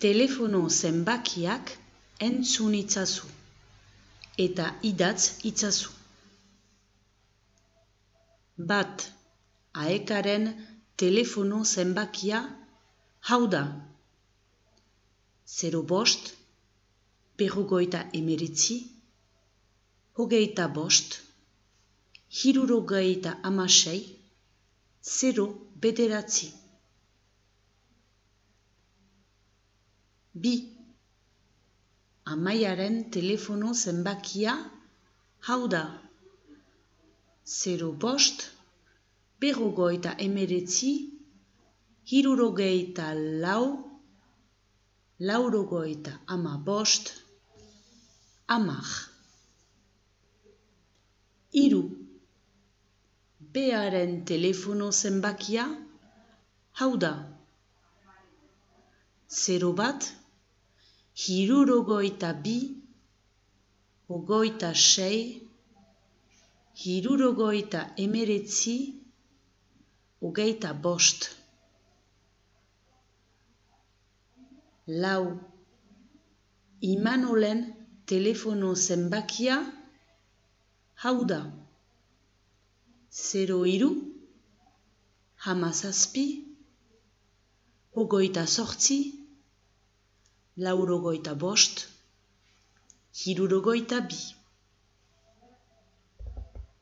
telefono zenbakiak entzun itzazu eta idatz itzazu. Bat aekaren telefono zenbakia hau da. Zero bost, berrogoita emeritzi, hogeita bost, hirurogeita amasei, zero bederatzi. Bi amaiaren telefono zenbakia hau da. Zero bost, berrogoita emeretzi, hirurogeita lau, laurogoita ama bost, amak. Iru, bearen telefono zenbakia hau da. Zero bat, hirurogoita bi, ogoita sei, hirurogoita emeretzi, ogeita bost. Lau, imanolen telefono zenbakia hau da. Zero iru, hamazazpi, ogoita sortzi, laurogoita bost, hirurogoita bi.